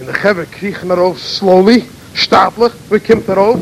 in der Geber kriegen er auf slowly, staatlich, we kimt er auf.